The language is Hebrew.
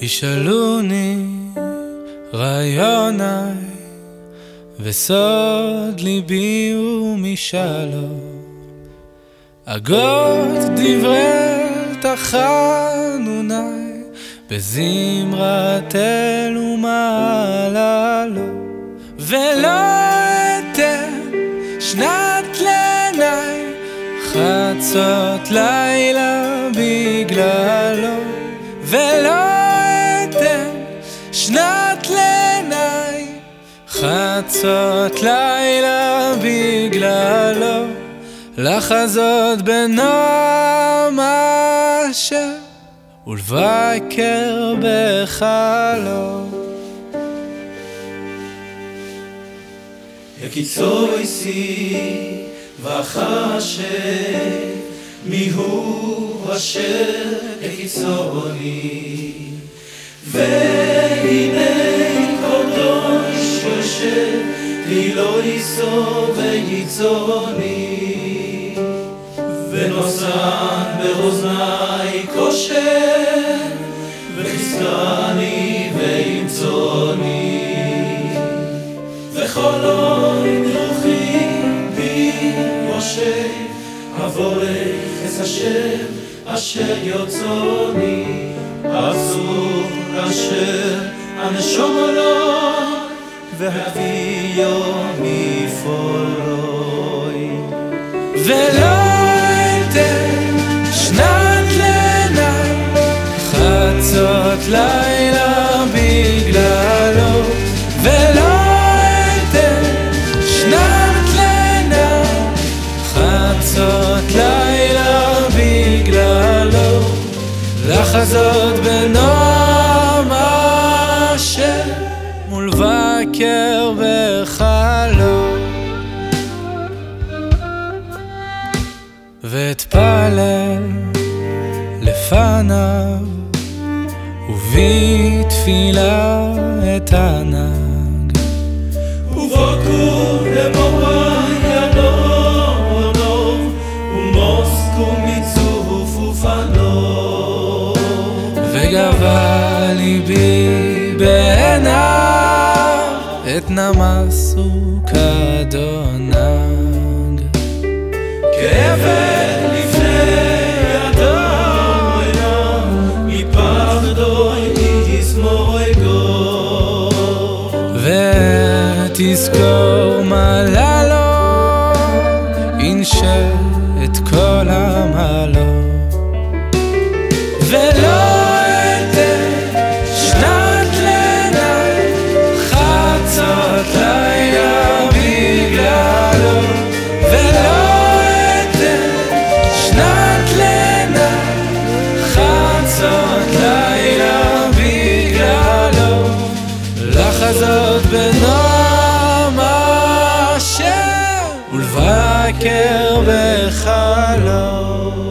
ישאלוני רעיוני וסוד ליבי הוא משלום אגות דברי תחנוני בזמרת אלו מעללו ולא אתן שנת לעיני חצות לילה בגללו. ולא חצות לילה בגללו, לחזות בנועם אשר ולבקר בחלום. יקיצור איסי וחשב מיהו אשר יקיצוני לי לא ייסור וייצוני. ונוסן באוזני כושר, וחזקני וימצוני. וכל אוי רוחי בי יושב, אבורך את השם אשר יוצוני. אסור אשר הנשום לו והביאו מפולוי ולא אתן שנת לעיניי חצות לילה בגללו. ולא אתן שנת לעיניי חצות לילה בגללו. לחזות בנועם אשר מול וקר בחלום ואתפלל לפניו ובתפילה את הנג ובוקו למורה ינונו ומוסקו מצוף ופנו וגבה ליבי את נמסו כדונג כעבד לפני אדם עיניו מפחדו ישמעו ותזכור מעלה לו ינשל את כל עמלו שקר וחלום